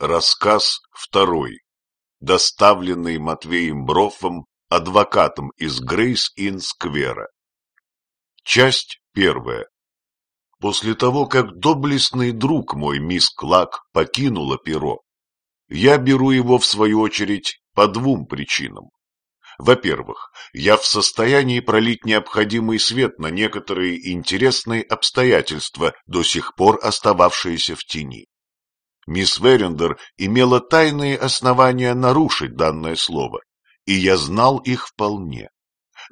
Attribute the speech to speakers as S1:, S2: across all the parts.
S1: Рассказ второй, доставленный Матвеем Броффом, адвокатом из Грейс-Ин-Сквера. Часть первая. После того, как доблестный друг мой, мисс Клак, покинула перо, я беру его, в свою очередь, по двум причинам. Во-первых, я в состоянии пролить необходимый свет на некоторые интересные обстоятельства, до сих пор остававшиеся в тени мисс Верендер имела тайные основания нарушить данное слово, и я знал их вполне.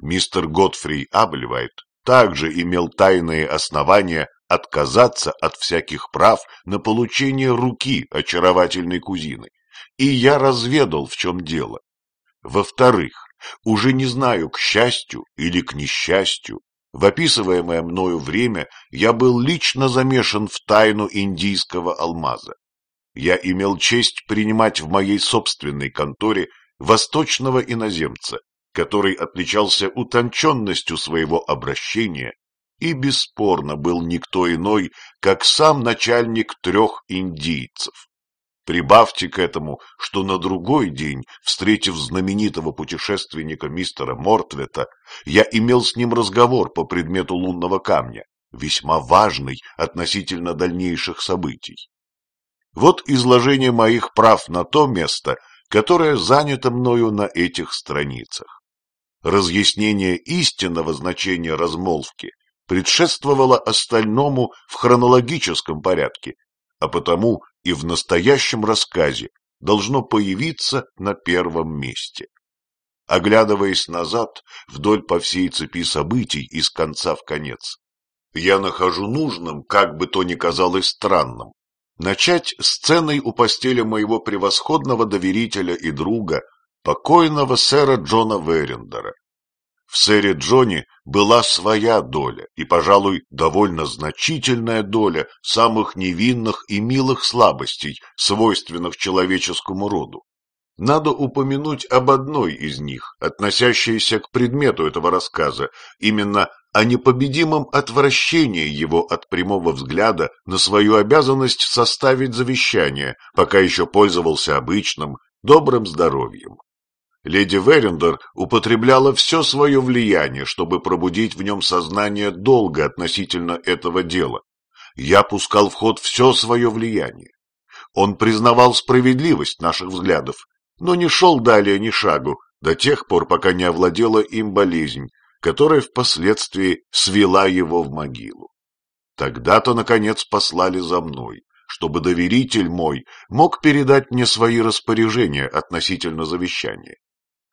S1: Мистер Готфри Абльвайт также имел тайные основания отказаться от всяких прав на получение руки очаровательной кузины, и я разведал, в чем дело. Во-вторых, уже не знаю, к счастью или к несчастью, в описываемое мною время я был лично замешан в тайну индийского алмаза я имел честь принимать в моей собственной конторе восточного иноземца, который отличался утонченностью своего обращения и бесспорно был никто иной, как сам начальник трех индийцев. Прибавьте к этому, что на другой день, встретив знаменитого путешественника мистера Мортвета, я имел с ним разговор по предмету лунного камня, весьма важный относительно дальнейших событий. Вот изложение моих прав на то место, которое занято мною на этих страницах. Разъяснение истинного значения размолвки предшествовало остальному в хронологическом порядке, а потому и в настоящем рассказе должно появиться на первом месте. Оглядываясь назад вдоль по всей цепи событий из конца в конец, я нахожу нужным, как бы то ни казалось странным, начать сценой у постели моего превосходного доверителя и друга, покойного сэра Джона Верендера. В сэре Джоне была своя доля, и, пожалуй, довольно значительная доля самых невинных и милых слабостей, свойственных человеческому роду. Надо упомянуть об одной из них, относящейся к предмету этого рассказа, именно о непобедимом отвращении его от прямого взгляда на свою обязанность составить завещание, пока еще пользовался обычным, добрым здоровьем. Леди Верендер употребляла все свое влияние, чтобы пробудить в нем сознание долга относительно этого дела. Я пускал в ход все свое влияние. Он признавал справедливость наших взглядов, но не шел далее ни шагу, до тех пор, пока не овладела им болезнь, которая впоследствии свела его в могилу. Тогда-то, наконец, послали за мной, чтобы доверитель мой мог передать мне свои распоряжения относительно завещания.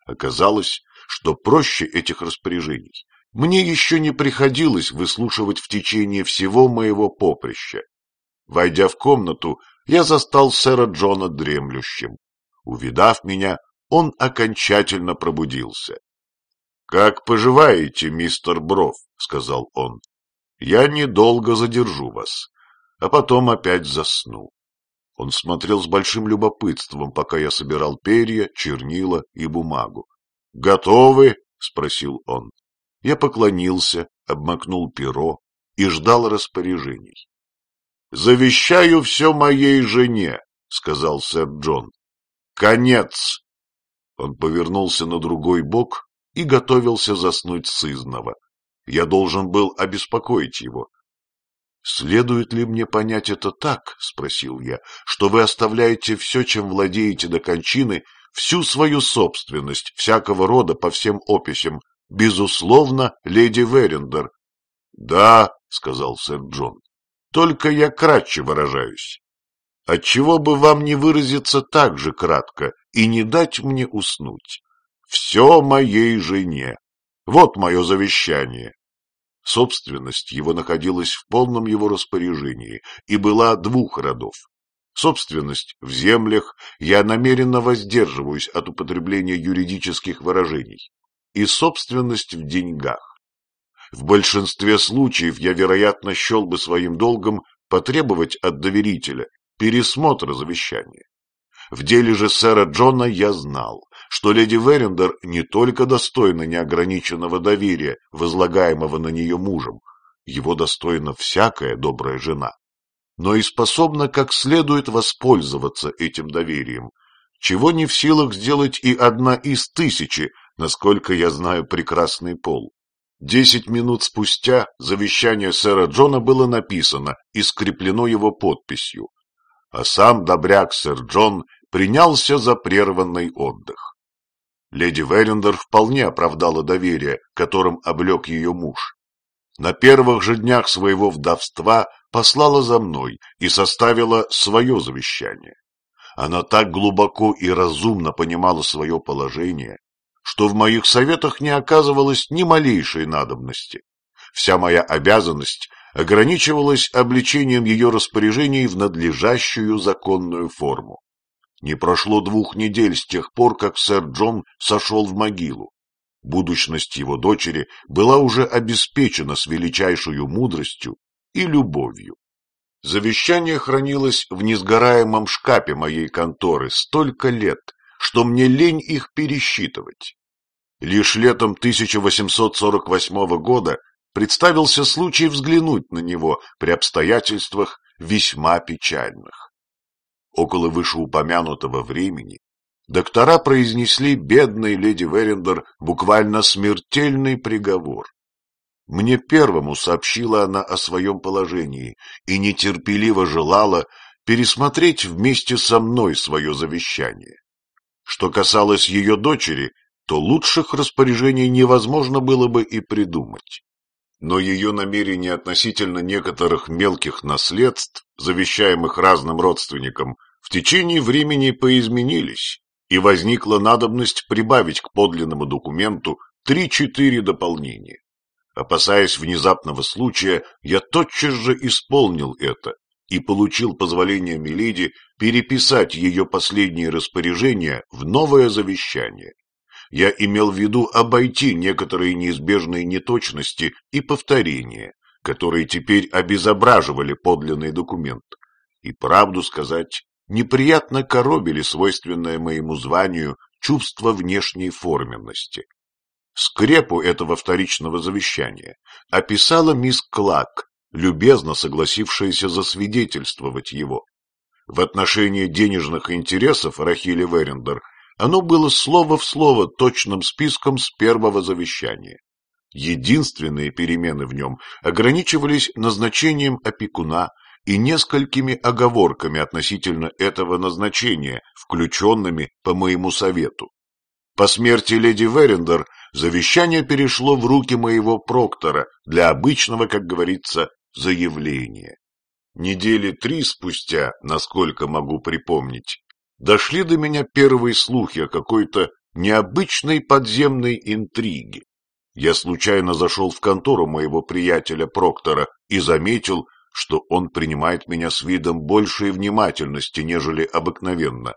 S1: Оказалось, что проще этих распоряжений мне еще не приходилось выслушивать в течение всего моего поприща. Войдя в комнату, я застал сэра Джона дремлющим. Увидав меня, он окончательно пробудился. — Как поживаете, мистер Бров? — сказал он. — Я недолго задержу вас, а потом опять засну. Он смотрел с большим любопытством, пока я собирал перья, чернила и бумагу. — Готовы? — спросил он. Я поклонился, обмакнул перо и ждал распоряжений. — Завещаю все моей жене, — сказал сэр Джон. — Конец! Он повернулся на другой бок и готовился заснуть сызново. Я должен был обеспокоить его. — Следует ли мне понять это так, — спросил я, — что вы оставляете все, чем владеете до кончины, всю свою собственность, всякого рода по всем описям, безусловно, леди Верендер? — Да, — сказал сэр Джон, — только я кратче выражаюсь. Отчего бы вам не выразиться так же кратко и не дать мне уснуть? Все моей жене. Вот мое завещание. Собственность его находилась в полном его распоряжении и была двух родов. Собственность в землях я намеренно воздерживаюсь от употребления юридических выражений. И собственность в деньгах. В большинстве случаев я, вероятно, счел бы своим долгом потребовать от доверителя пересмотра завещания. В деле же сэра Джона я знал, что леди Верендер не только достойна неограниченного доверия, возлагаемого на нее мужем, его достойна всякая добрая жена. но и способна как следует воспользоваться этим доверием, чего не в силах сделать и одна из тысячи, насколько я знаю прекрасный пол. Десять минут спустя завещание сэра Джона было написано и скреплено его подписью, а сам добряк сэр Джон принялся за прерванный отдых. Леди Верендер вполне оправдала доверие, которым облег ее муж. На первых же днях своего вдовства послала за мной и составила свое завещание. Она так глубоко и разумно понимала свое положение, что в моих советах не оказывалось ни малейшей надобности. Вся моя обязанность ограничивалась обличением ее распоряжений в надлежащую законную форму. Не прошло двух недель с тех пор, как сэр Джон сошел в могилу. Будущность его дочери была уже обеспечена с величайшую мудростью и любовью. Завещание хранилось в несгораемом шкафе моей конторы столько лет, что мне лень их пересчитывать. Лишь летом 1848 года представился случай взглянуть на него при обстоятельствах весьма печальных. Около вышеупомянутого времени доктора произнесли бедной леди Верендер буквально смертельный приговор. Мне первому сообщила она о своем положении и нетерпеливо желала пересмотреть вместе со мной свое завещание. Что касалось ее дочери, то лучших распоряжений невозможно было бы и придумать но ее намерения относительно некоторых мелких наследств, завещаемых разным родственникам, в течение времени поизменились, и возникла надобность прибавить к подлинному документу три-четыре дополнения. Опасаясь внезапного случая, я тотчас же исполнил это и получил позволение Мелиди переписать ее последние распоряжения в новое завещание я имел в виду обойти некоторые неизбежные неточности и повторения, которые теперь обезображивали подлинный документ. И правду сказать, неприятно коробили свойственное моему званию чувство внешней форменности. Скрепу этого вторичного завещания описала мисс Клак, любезно согласившаяся засвидетельствовать его. В отношении денежных интересов Рахили Верендер оно было слово в слово точным списком с первого завещания. Единственные перемены в нем ограничивались назначением опекуна и несколькими оговорками относительно этого назначения, включенными по моему совету. По смерти леди Верендер завещание перешло в руки моего проктора для обычного, как говорится, заявления. Недели три спустя, насколько могу припомнить, дошли до меня первые слухи о какой-то необычной подземной интриге. Я случайно зашел в контору моего приятеля Проктора и заметил, что он принимает меня с видом большей внимательности, нежели обыкновенно.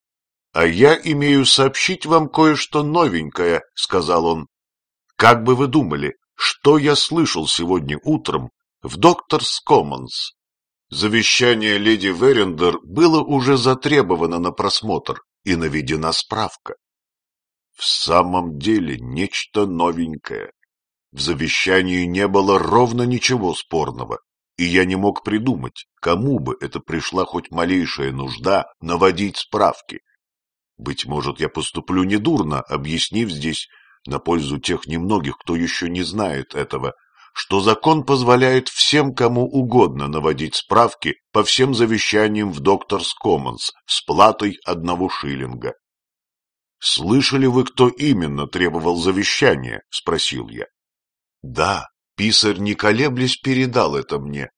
S1: — А я имею сообщить вам кое-что новенькое, — сказал он. — Как бы вы думали, что я слышал сегодня утром в Докторс Коммонс? Завещание леди Верендер было уже затребовано на просмотр и наведена справка. В самом деле нечто новенькое. В завещании не было ровно ничего спорного, и я не мог придумать, кому бы это пришла хоть малейшая нужда наводить справки. Быть может, я поступлю недурно, объяснив здесь, на пользу тех немногих, кто еще не знает этого, что закон позволяет всем кому угодно наводить справки по всем завещаниям в Докторс Коммонс с платой одного шиллинга. «Слышали вы, кто именно требовал завещания?» — спросил я. «Да, писарь, не колеблясь, передал это мне.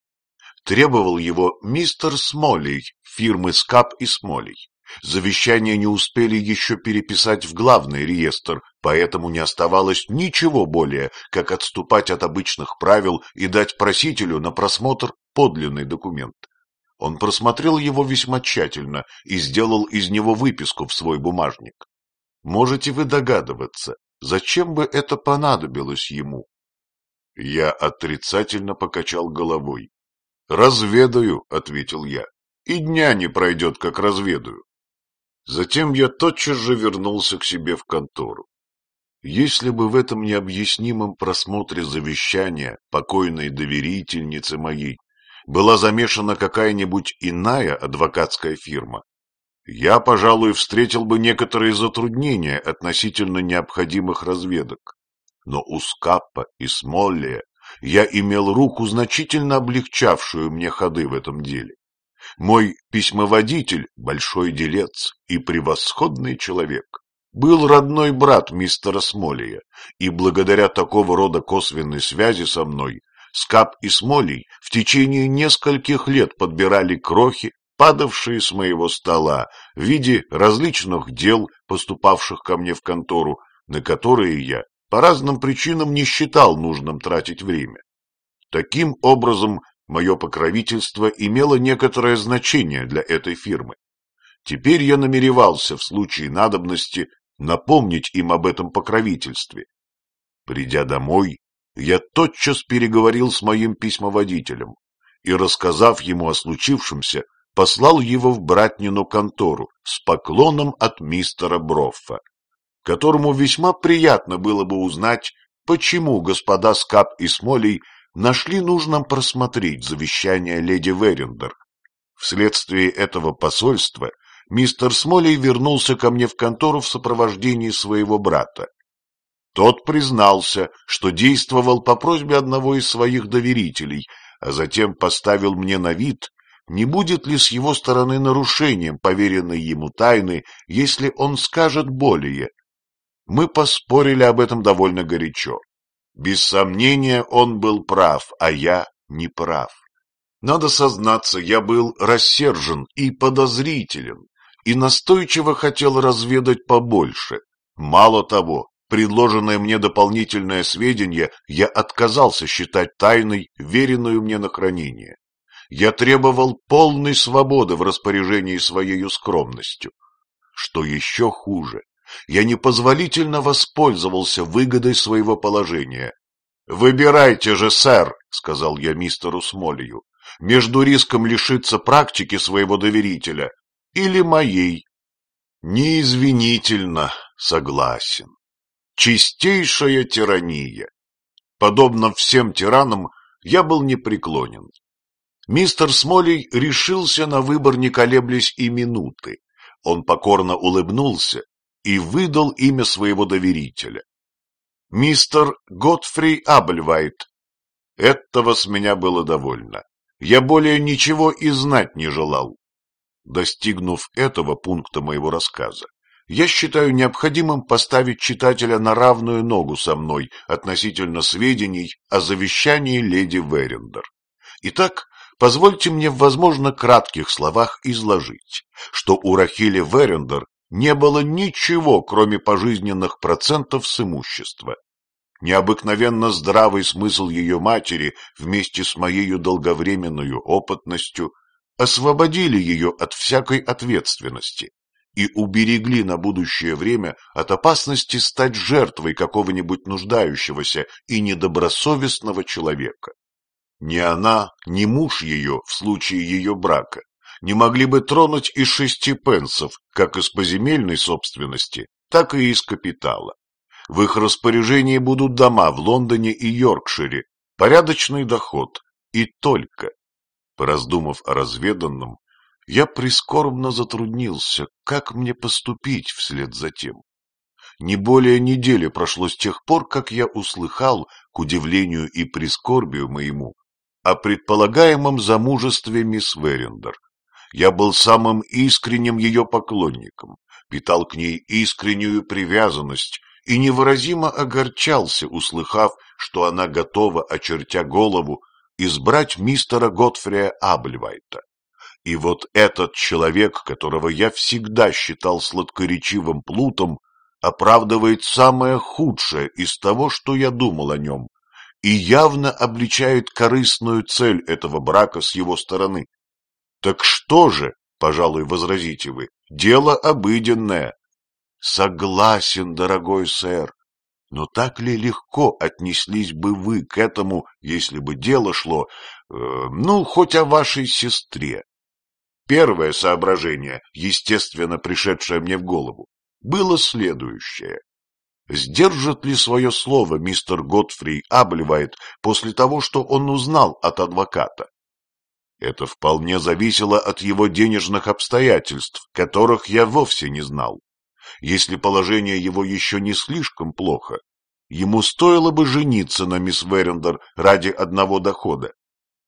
S1: Требовал его мистер Смолей, фирмы Скап и Смолей. Завещание не успели еще переписать в главный реестр, поэтому не оставалось ничего более, как отступать от обычных правил и дать просителю на просмотр подлинный документ. Он просмотрел его весьма тщательно и сделал из него выписку в свой бумажник. Можете вы догадываться, зачем бы это понадобилось ему? Я отрицательно покачал головой. «Разведаю», — ответил я, — «и дня не пройдет, как разведаю. Затем я тотчас же вернулся к себе в контору. Если бы в этом необъяснимом просмотре завещания покойной доверительницы моей была замешана какая-нибудь иная адвокатская фирма, я, пожалуй, встретил бы некоторые затруднения относительно необходимых разведок. Но у Скаппа и Смоллия я имел руку, значительно облегчавшую мне ходы в этом деле. Мой письмоводитель, большой делец и превосходный человек, был родной брат мистера Смолия, и благодаря такого рода косвенной связи со мной Скап и Смолий в течение нескольких лет подбирали крохи, падавшие с моего стола в виде различных дел, поступавших ко мне в контору, на которые я по разным причинам не считал нужным тратить время. Таким образом, мое покровительство имело некоторое значение для этой фирмы. Теперь я намеревался в случае надобности напомнить им об этом покровительстве. Придя домой, я тотчас переговорил с моим письмоводителем и, рассказав ему о случившемся, послал его в братнину контору с поклоном от мистера Броффа которому весьма приятно было бы узнать, почему господа Скап и Смолей нашли нужным просмотреть завещание леди Верендер. Вследствие этого посольства мистер Смолей вернулся ко мне в контору в сопровождении своего брата. Тот признался, что действовал по просьбе одного из своих доверителей, а затем поставил мне на вид, не будет ли с его стороны нарушением поверенной ему тайны, если он скажет более, мы поспорили об этом довольно горячо. Без сомнения, он был прав, а я не прав. Надо сознаться, я был рассержен и подозрителен, и настойчиво хотел разведать побольше. Мало того, предложенное мне дополнительное сведение я отказался считать тайной, веренную мне на хранение. Я требовал полной свободы в распоряжении своей скромностью. Что еще хуже, я непозволительно воспользовался выгодой своего положения. — Выбирайте же, сэр, — сказал я мистеру Смолью, — между риском лишиться практики своего доверителя или моей. Неизвинительно согласен. Чистейшая тирания. Подобно всем тиранам, я был непреклонен. Мистер Смолей решился на выбор, не колеблясь и минуты. Он покорно улыбнулся и выдал имя своего доверителя. Мистер Готфри Абльвайт. Этого с меня было довольно. Я более ничего и знать не желал. Достигнув этого пункта моего рассказа, я считаю необходимым поставить читателя на равную ногу со мной относительно сведений о завещании леди Верендер. Итак, позвольте мне в, возможно, кратких словах изложить, что у Рахили Верендер не было ничего, кроме пожизненных процентов с имущества. Необыкновенно здравый смысл ее матери вместе с моей долговременной опытностью освободили ее от всякой ответственности и уберегли на будущее время от опасности стать жертвой какого-нибудь нуждающегося и недобросовестного человека. Ни она, ни муж ее в случае ее брака не могли бы тронуть из шести пенсов, как из поземельной собственности, так и из капитала. В их распоряжении будут дома в Лондоне и Йоркшире, порядочный доход и только. Пораздумав о разведанном, я прискорбно затруднился, как мне поступить вслед за тем. Не более недели прошло с тех пор, как я услыхал, к удивлению и прискорбию моему, о предполагаемом замужестве мисс Верендер. Я был самым искренним ее поклонником, питал к ней искреннюю привязанность и невыразимо огорчался, услыхав, что она готова, очертя голову, избрать мистера Готфрия Абльвайта. И вот этот человек, которого я всегда считал сладкоречивым плутом, оправдывает самое худшее из того, что я думал о нем, и явно обличает корыстную цель этого брака с его стороны. Так что же, пожалуй, возразите вы, дело обыденное. Согласен, дорогой сэр, но так ли легко отнеслись бы вы к этому, если бы дело шло, э, ну, хоть о вашей сестре? Первое соображение, естественно пришедшее мне в голову, было следующее. Сдержит ли свое слово мистер Готфри Аблевайт после того, что он узнал от адвоката? Это вполне зависело от его денежных обстоятельств, которых я вовсе не знал. Если положение его еще не слишком плохо, ему стоило бы жениться на мисс Верендер ради одного дохода.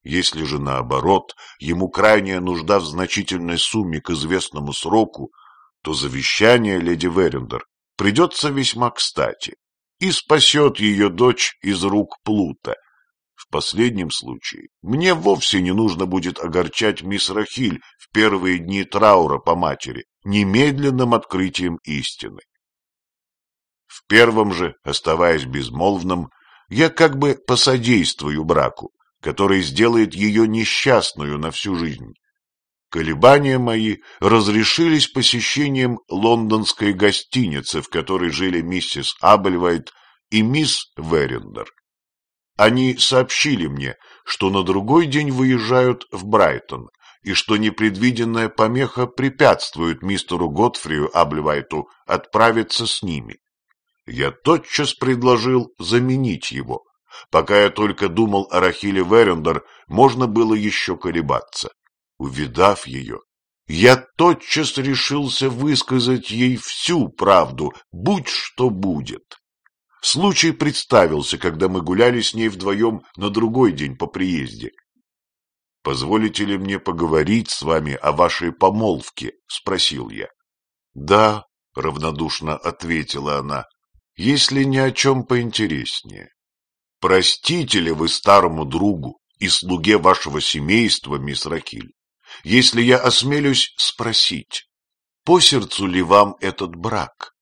S1: Если же наоборот, ему крайняя нужда в значительной сумме к известному сроку, то завещание леди Верендер придется весьма кстати и спасет ее дочь из рук Плута. В последнем случае мне вовсе не нужно будет огорчать мисс Рахиль в первые дни траура по матери немедленным открытием истины. В первом же, оставаясь безмолвным, я как бы посодействую браку, который сделает ее несчастную на всю жизнь. Колебания мои разрешились посещением лондонской гостиницы, в которой жили миссис Абельвайт и мисс Верендер. Они сообщили мне, что на другой день выезжают в Брайтон, и что непредвиденная помеха препятствует мистеру Готфрию Аблевайту отправиться с ними. Я тотчас предложил заменить его. Пока я только думал о Рахиле Верендер, можно было еще колебаться. Увидав ее, я тотчас решился высказать ей всю правду, будь что будет. Случай представился, когда мы гуляли с ней вдвоем на другой день по приезде. «Позволите ли мне поговорить с вами о вашей помолвке?» — спросил я. «Да», — равнодушно ответила она, — «если ни о чем поинтереснее. Простите ли вы старому другу и слуге вашего семейства, мисс Ракиль, если я осмелюсь спросить, по сердцу ли вам этот брак?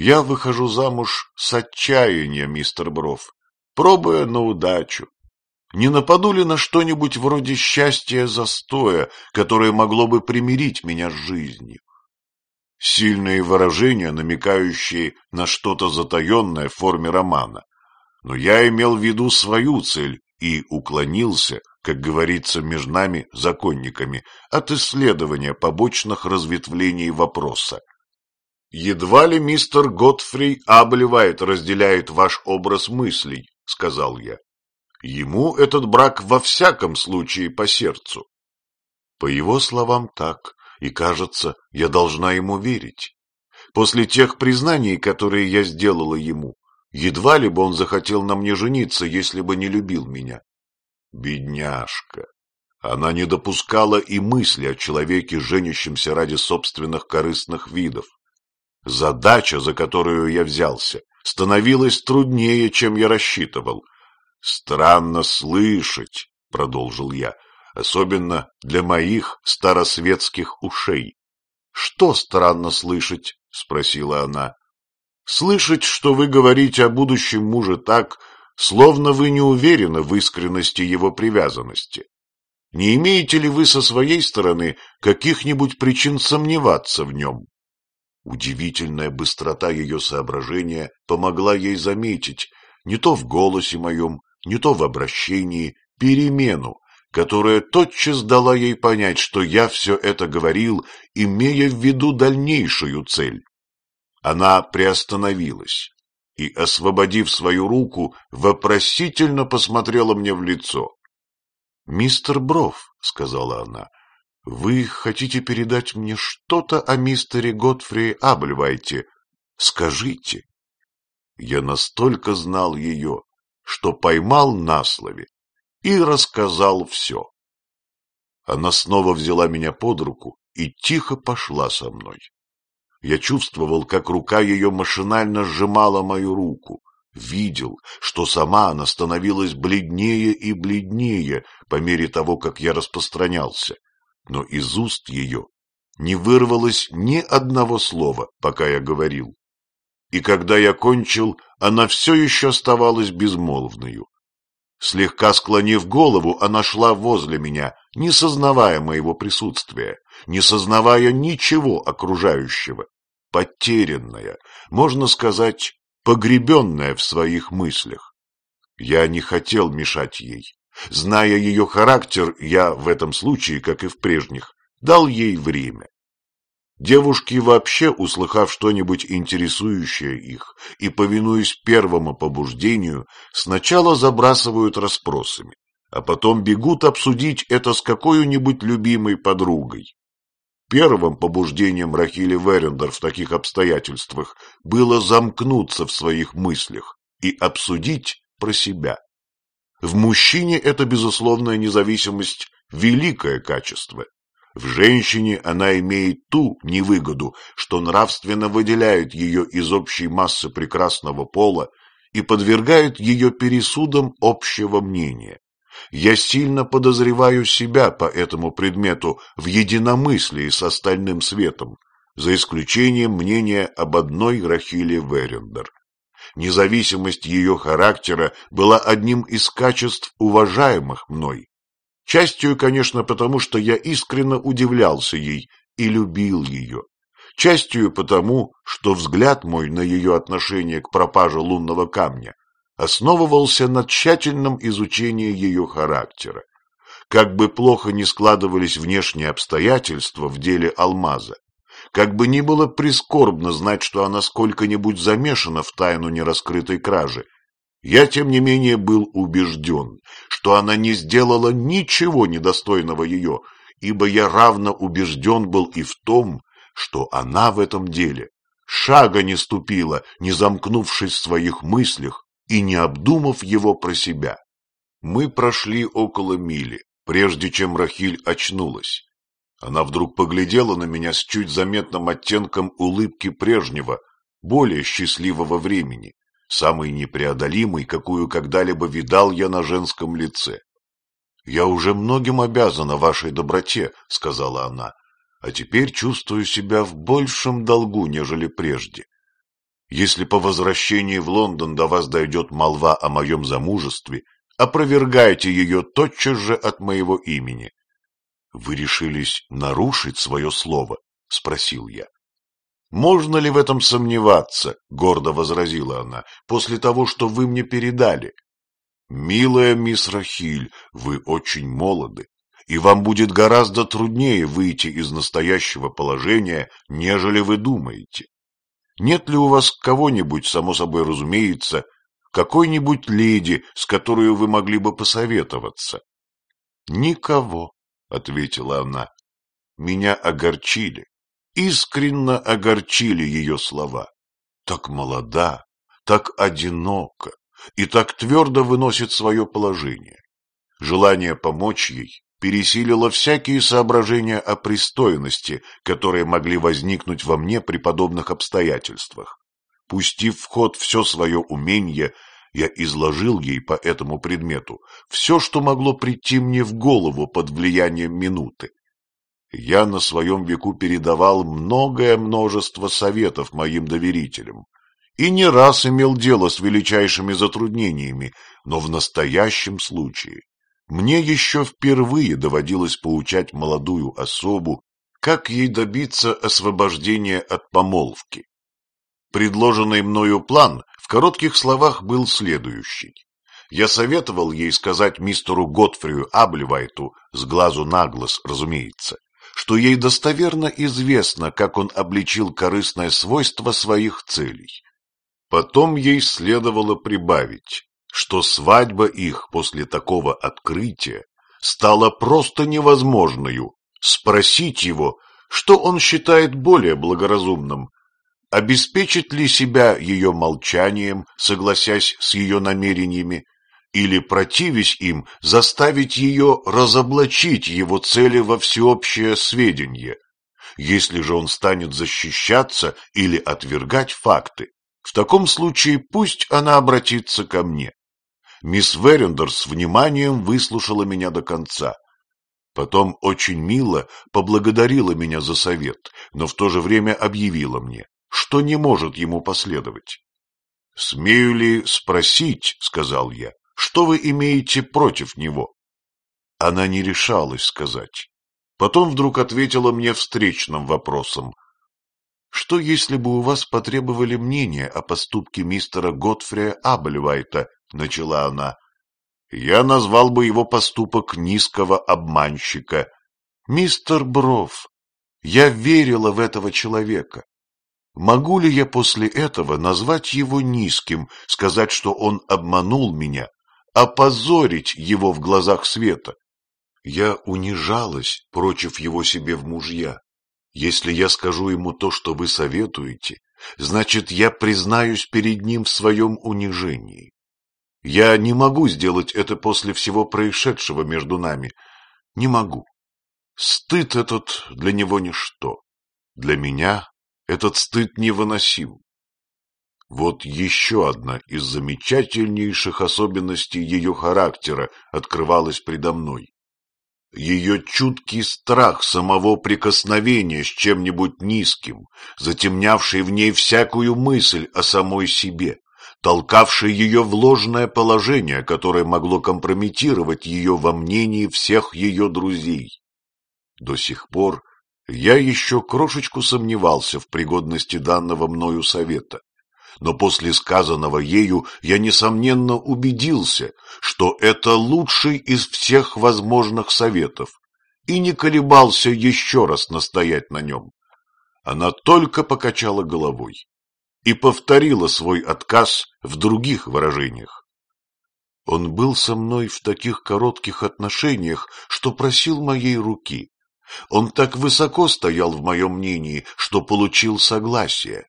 S1: Я выхожу замуж с отчаяния, мистер Бров, пробуя на удачу. Не нападу ли на что-нибудь вроде счастья застоя, которое могло бы примирить меня с жизнью? Сильные выражения, намекающие на что-то затаенное в форме романа. Но я имел в виду свою цель и уклонился как говорится между нами, законниками, от исследования побочных разветвлений вопроса. «Едва ли мистер Готфри Аблевайт разделяет ваш образ мыслей», — сказал я. «Ему этот брак во всяком случае по сердцу». По его словам так, и, кажется, я должна ему верить. После тех признаний, которые я сделала ему, едва ли бы он захотел на мне жениться, если бы не любил меня. Бедняжка! Она не допускала и мысли о человеке, женящемся ради собственных корыстных видов. Задача, за которую я взялся, становилась труднее, чем я рассчитывал. «Странно слышать», — продолжил я, — «особенно для моих старосветских ушей». «Что странно слышать?» — спросила она. «Слышать, что вы говорите о будущем муже так, словно вы не уверены в искренности его привязанности. Не имеете ли вы со своей стороны каких-нибудь причин сомневаться в нем? Удивительная быстрота ее соображения помогла ей заметить не то в голосе моем, не то в обращении перемену, которая тотчас дала ей понять, что я все это говорил, имея в виду дальнейшую цель. Она приостановилась, и, освободив свою руку, вопросительно посмотрела мне в лицо. — Мистер Бров, — сказала она, — вы хотите передать мне что-то о мистере Готфри Абльвайте? Скажите. Я настолько знал ее, что поймал на слове и рассказал все. Она снова взяла меня под руку и тихо пошла со мной. Я чувствовал, как рука ее машинально сжимала мою руку, видел, что сама она становилась бледнее и бледнее по мере того, как я распространялся, но из уст ее не вырвалось ни одного слова, пока я говорил. И когда я кончил, она все еще оставалась безмолвною. Слегка склонив голову, она шла возле меня, не сознавая моего присутствия, не сознавая ничего окружающего, потерянная, можно сказать, погребенная в своих мыслях. Я не хотел мешать ей. Зная ее характер, я в этом случае, как и в прежних, дал ей время. Девушки вообще, услыхав что-нибудь интересующее их и повинуясь первому побуждению, сначала забрасывают расспросами, а потом бегут обсудить это с какой-нибудь любимой подругой. Первым побуждением Рахили Верендер в таких обстоятельствах было замкнуться в своих мыслях и обсудить про себя. В мужчине эта безусловная независимость – великое качество. В женщине она имеет ту невыгоду, что нравственно выделяет ее из общей массы прекрасного пола и подвергает ее пересудам общего мнения. Я сильно подозреваю себя по этому предмету в единомыслии с остальным светом, за исключением мнения об одной Рахиле Верендер. Независимость ее характера была одним из качеств, уважаемых мной. Частью, конечно, потому, что я искренне удивлялся ей и любил ее. Частью потому, что взгляд мой на ее отношение к пропаже лунного камня основывался на тщательном изучении ее характера. Как бы плохо ни складывались внешние обстоятельства в деле алмаза, как бы ни было прискорбно знать, что она сколько-нибудь замешана в тайну нераскрытой кражи, я, тем не менее, был убежден, что она не сделала ничего недостойного ее, ибо я равно убежден был и в том, что она в этом деле шага не ступила, не замкнувшись в своих мыслях и не обдумав его про себя. Мы прошли около мили, прежде чем Рахиль очнулась. Она вдруг поглядела на меня с чуть заметным оттенком улыбки прежнего, более счастливого времени, самой непреодолимой, какую когда-либо видал я на женском лице. «Я уже многим обязана вашей доброте», — сказала она, — «а теперь чувствую себя в большем долгу, нежели прежде. Если по возвращении в Лондон до вас дойдет молва о моем замужестве, опровергайте ее тотчас же от моего имени. Вы решились нарушить свое слово? — спросил я. «Можно ли в этом сомневаться?» — гордо возразила она. «После того, что вы мне передали». «Милая мисс Рахиль, вы очень молоды, и вам будет гораздо труднее выйти из настоящего положения, нежели вы думаете. Нет ли у вас кого-нибудь, само собой разумеется, какой-нибудь леди, с которой вы могли бы посоветоваться?» «Никого», — ответила она. «Меня огорчили, искренно огорчили ее слова. Так молода, так одинока и так твердо выносит свое положение. Желание помочь ей пересилило всякие соображения о пристойности, которые могли возникнуть во мне при подобных обстоятельствах. Пустив в ход все свое умение, я изложил ей по этому предмету все, что могло прийти мне в голову под влиянием минуты. Я на своем веку передавал многое множество советов моим доверителям и не раз имел дело с величайшими затруднениями, но в настоящем случае мне еще впервые доводилось поучать молодую особу, как ей добиться освобождения от помолвки. Предложенный мною план в коротких словах был следующий. Я советовал ей сказать мистеру Готфрию Аблевайту, с глазу на глаз, разумеется, что ей достоверно известно, как он обличил корыстное свойство своих целей. Потом ей следовало прибавить, что свадьба их после такого открытия стала просто невозможною, спросить его, что он считает более благоразумным, обеспечит ли себя ее молчанием, согласясь с ее намерениями, или, противясь им, заставить ее разоблачить его цели во всеобщее сведение. Если же он станет защищаться или отвергать факты, в таком случае пусть она обратится ко мне. Мисс Верендер с вниманием выслушала меня до конца. Потом очень мило поблагодарила меня за совет, но в то же время объявила мне, что не может ему последовать. «Смею ли спросить, — сказал я, — что вы имеете против него?» Она не решалась сказать. Потом вдруг ответила мне встречным вопросом. «Что, если бы у вас потребовали мнения о поступке мистера Готфрия Абельвайта?» — начала она. «Я назвал бы его поступок низкого обманщика. Мистер Бров, я верила в этого человека. Могу ли я после этого назвать его низким, сказать, что он обманул меня, опозорить его в глазах света. Я унижалась, прочив его себе в мужья. Если я скажу ему то, что вы советуете, значит, я признаюсь перед ним в своем унижении. Я не могу сделать это после всего происшедшего между нами. Не могу. Стыд этот для него ничто. Для меня этот стыд невыносим. Вот еще одна из замечательнейших особенностей ее характера открывалась предо мной. Ее чуткий страх самого прикосновения с чем-нибудь низким, затемнявший в ней всякую мысль о самой себе, толкавший ее в ложное положение, которое могло компрометировать ее во мнении всех ее друзей. До сих пор я еще крошечку сомневался в пригодности данного мною совета, но после сказанного ею я несомненно убедился, что это лучший из всех возможных советов, и не колебался еще раз настоять на нем. Она только покачала головой и повторила свой отказ в других выражениях. Он был со мной в таких коротких отношениях, что просил моей руки. Он так высоко стоял в моем мнении, что получил согласие.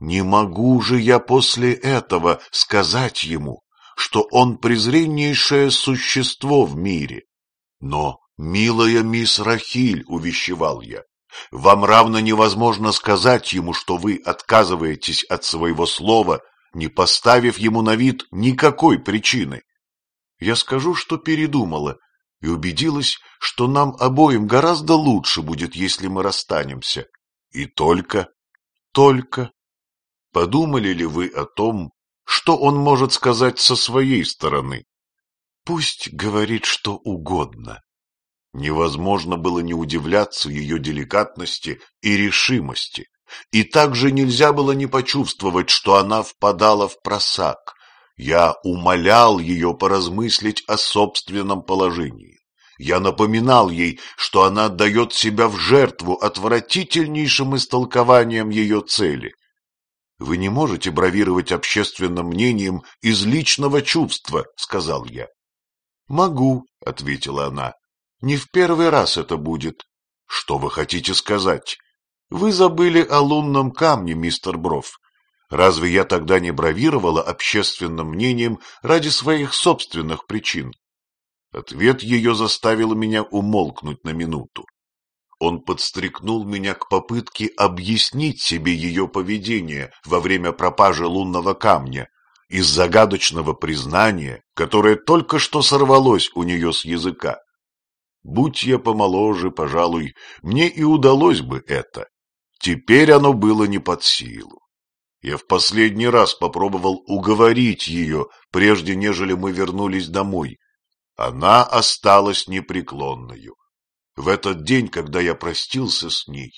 S1: Не могу же я после этого сказать ему, что он презреннейшее существо в мире. Но, милая мисс Рахиль, увещевал я, вам равно невозможно сказать ему, что вы отказываетесь от своего слова, не поставив ему на вид никакой причины. Я скажу, что передумала, и убедилась, что нам обоим гораздо лучше будет, если мы расстанемся. И только, только Подумали ли вы о том, что он может сказать со своей стороны? Пусть говорит что угодно. Невозможно было не удивляться ее деликатности и решимости, и также нельзя было не почувствовать, что она впадала в просак. Я умолял ее поразмыслить о собственном положении. Я напоминал ей, что она отдает себя в жертву отвратительнейшим истолкованием ее цели — вы не можете бравировать общественным мнением из личного чувства, сказал я. Могу, ответила она. Не в первый раз это будет. Что вы хотите сказать? Вы забыли о лунном камне, мистер Бров. Разве я тогда не бравировала общественным мнением ради своих собственных причин? Ответ ее заставил меня умолкнуть на минуту. Он подстрекнул меня к попытке объяснить себе ее поведение во время пропажи лунного камня из загадочного признания, которое только что сорвалось у нее с языка. Будь я помоложе, пожалуй, мне и удалось бы это. Теперь оно было не под силу. Я в последний раз попробовал уговорить ее, прежде нежели мы вернулись домой. Она осталась непреклонною. В этот день, когда я простился с ней,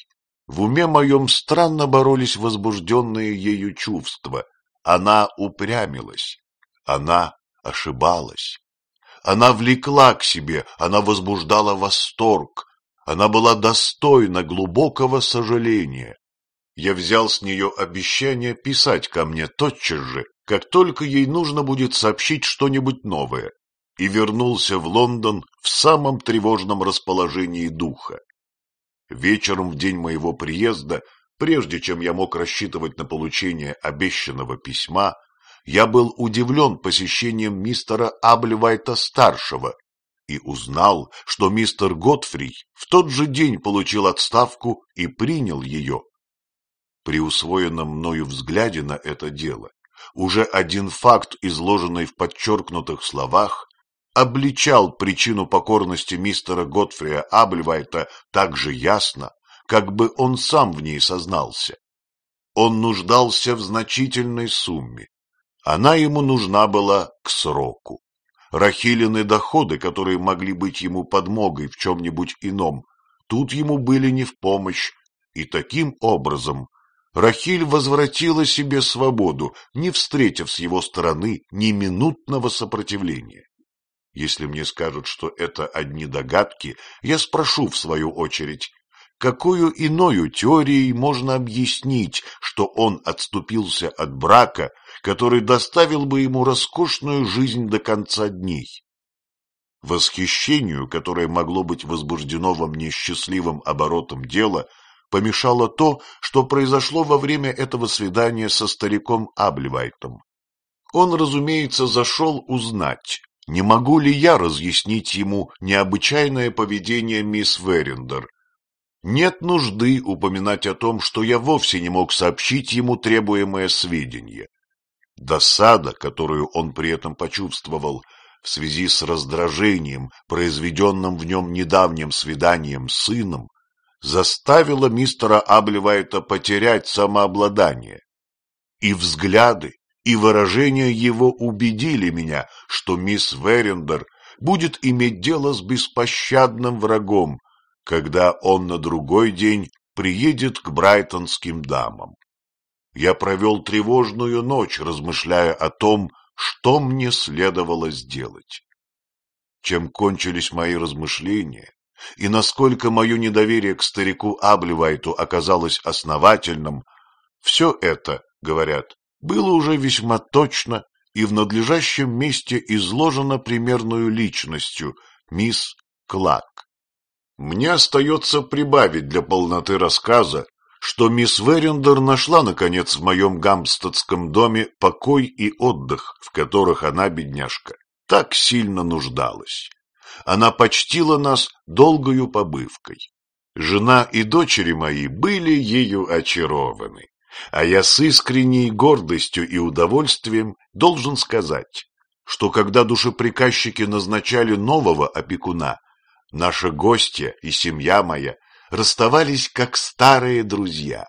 S1: в уме моем странно боролись возбужденные ею чувства. Она упрямилась, она ошибалась. Она влекла к себе, она возбуждала восторг, она была достойна глубокого сожаления. Я взял с нее обещание писать ко мне тотчас же, как только ей нужно будет сообщить что-нибудь новое и вернулся в Лондон в самом тревожном расположении духа. Вечером в день моего приезда, прежде чем я мог рассчитывать на получение обещанного письма, я был удивлен посещением мистера Аблевайта-старшего и узнал, что мистер Готфри в тот же день получил отставку и принял ее. При усвоенном мною взгляде на это дело уже один факт, изложенный в подчеркнутых словах, обличал причину покорности мистера Готфрия Абльвайта так же ясно, как бы он сам в ней сознался. Он нуждался в значительной сумме. Она ему нужна была к сроку. Рахилины доходы, которые могли быть ему подмогой в чем-нибудь ином, тут ему были не в помощь, и таким образом Рахиль возвратила себе свободу, не встретив с его стороны ни минутного сопротивления. Если мне скажут, что это одни догадки, я спрошу в свою очередь, какую иною теорией можно объяснить, что он отступился от брака, который доставил бы ему роскошную жизнь до конца дней. Восхищению, которое могло быть возбуждено во мне счастливым оборотом дела, помешало то, что произошло во время этого свидания со стариком Абливайтом. Он, разумеется, зашел узнать, не могу ли я разъяснить ему необычайное поведение мисс Верендер. Нет нужды упоминать о том, что я вовсе не мог сообщить ему требуемое сведения. Досада, которую он при этом почувствовал, в связи с раздражением, произведенным в нем недавним свиданием с сыном, заставила мистера Абливайта потерять самообладание. И взгляды, и выражения его убедили меня, что мисс Верендер будет иметь дело с беспощадным врагом, когда он на другой день приедет к брайтонским дамам. Я провел тревожную ночь, размышляя о том, что мне следовало сделать. Чем кончились мои размышления, и насколько мое недоверие к старику Абливайту оказалось основательным, все это, говорят, было уже весьма точно и в надлежащем месте изложено примерную личностью, мисс Клак. Мне остается прибавить для полноты рассказа, что мисс Верендер нашла, наконец, в моем гамстедском доме покой и отдых, в которых она, бедняжка, так сильно нуждалась. Она почтила нас долгою побывкой. Жена и дочери мои были ею очарованы, а я с искренней гордостью и удовольствием должен сказать, что когда душеприказчики назначали нового опекуна, наша гостья и семья моя расставались как старые друзья.